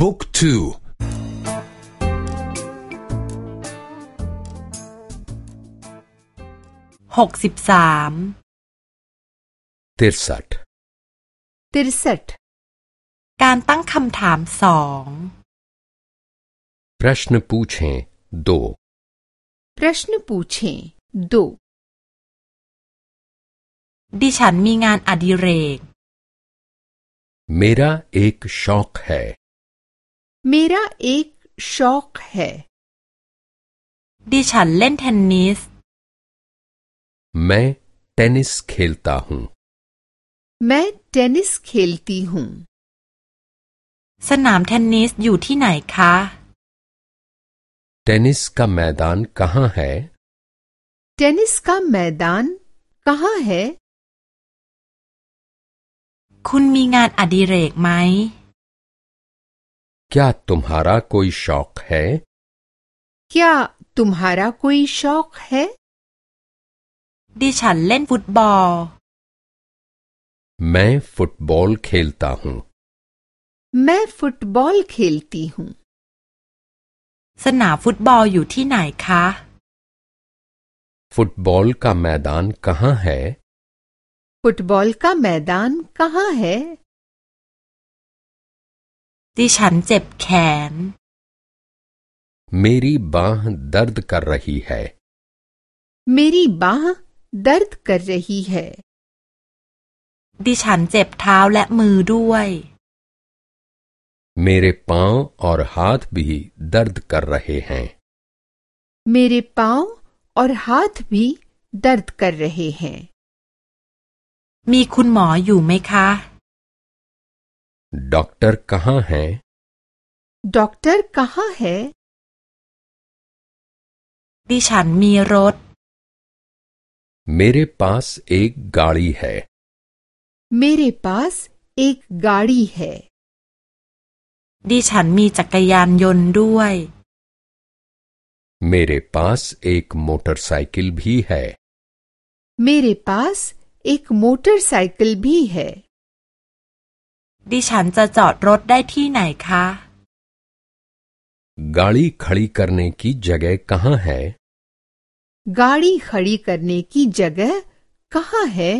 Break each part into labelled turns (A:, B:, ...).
A: บุ๊กทู
B: หกสิบสาม
A: तिरसठ
C: तिरसठ
B: การตั้งคำถามสอง
A: प्रश्न पूछें दो
C: प्रश्न पूछें दो
B: ดิฉันมีงานอดิเรก
A: मेरा एक शौक है
C: मेरा एक शौक है
B: ดิฉันเล่นเทนนิส
A: मैं टेनिस खेलता हूँ
C: मैं टेनिस खेलती हूँ
B: สนามเทนนิสอยู่ที่ไหนคะ
A: टेनिस का मैदान कहाँ है
C: टेनिस का मैदान कहाँ है
B: คุณมีงานอดิเรกไหม
A: क्या तुम्हारा कोई शौक है
C: क्या तुम्हारा कोई शौक है
B: ดิฉันเล่นฟุตบอล
A: मैं फुटबॉल खेलता हूँ
C: मैं फुटबॉल खेलती हूँ
B: สนามฟุตบอลอยู่ที่ไหนคะ
A: फुटबॉल का मैदान कहाँ है
C: फुटबॉल का मैदान कहाँ है
B: ดิฉันเจ็บแขน
A: मेरी बाह दर्द कर रही है
C: मेरी बाह दर्द कर रही है
B: ดิฉันเจ็บเท้าและมือด้วย
A: मेरे पांव और हाथ भी दर्द कर रहे हैं
C: मेरे पाँव और हाथ भी दर्द कर रहे हैं
B: มีคุณหมออยู่ไหมคะ
A: डॉक्टर कहाँ हैं
C: डॉक्टर कहाँ है
B: ดิฉันมีรถ
A: मेरे पास एक गाड़ी है
C: मेरे पास एक गाड़ी है
B: ดิฉันมีจักรยานยนต์ด้วย
A: मेरे पास एक मोटरसाइकिल भी है
C: मेरे पास एक मोटरसाइकिल भी है
B: ดิฉันจะจอดรถได้ที่ไหนคะ
A: गाड़ी खड़ी करने की जगह कहाँ है
C: गाड़ी खड़ी करने की जगह कहाँ है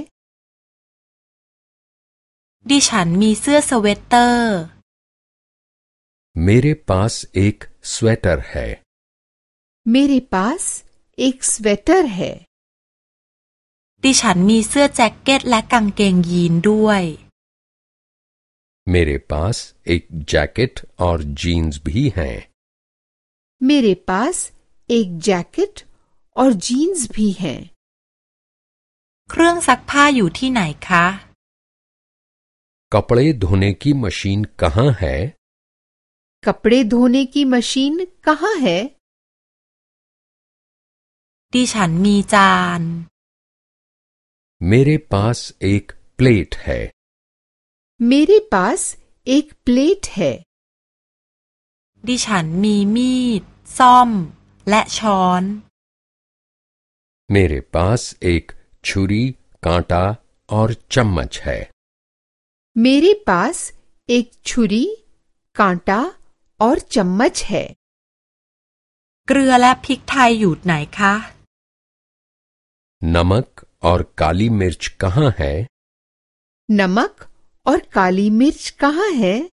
B: ดิฉันมีเสื้อสเวตเตอร์
A: मेरे पास एक स्वेटर है
C: मेरे पास एक स्वेटर है
B: ดิฉันมีเสื้อแจ็คเก็ตและกางเกงยีนด้วย
A: मेरे पास एक जैकेट और जीन्स भी हैं
C: मेरे पास एक जैकेट और जीन्स भी हैं
B: เครื่องซักผ้าอยู่ที่ไหนคะ
A: कपड़े धोने की मशीन कहाँ है
C: कपड़े धोने की मशीन कहाँ है
B: ดิฉันมีจาน
A: मेरे पास एक प्लेट है
C: मेरे पास एक प्लेट है
B: ดิฉันมีมีด ซ่อม และช้อน
A: मेरे पास एक छुरी कांटा और चम्मच है
C: मेरे पास एक छुरी कांटा और चम्मच है
B: เกลือและพริกไทยอยู่ไหนคะ
A: नमक और काली मिर्च कहाँ है
C: नमक और काली मिर्च कहाँ है?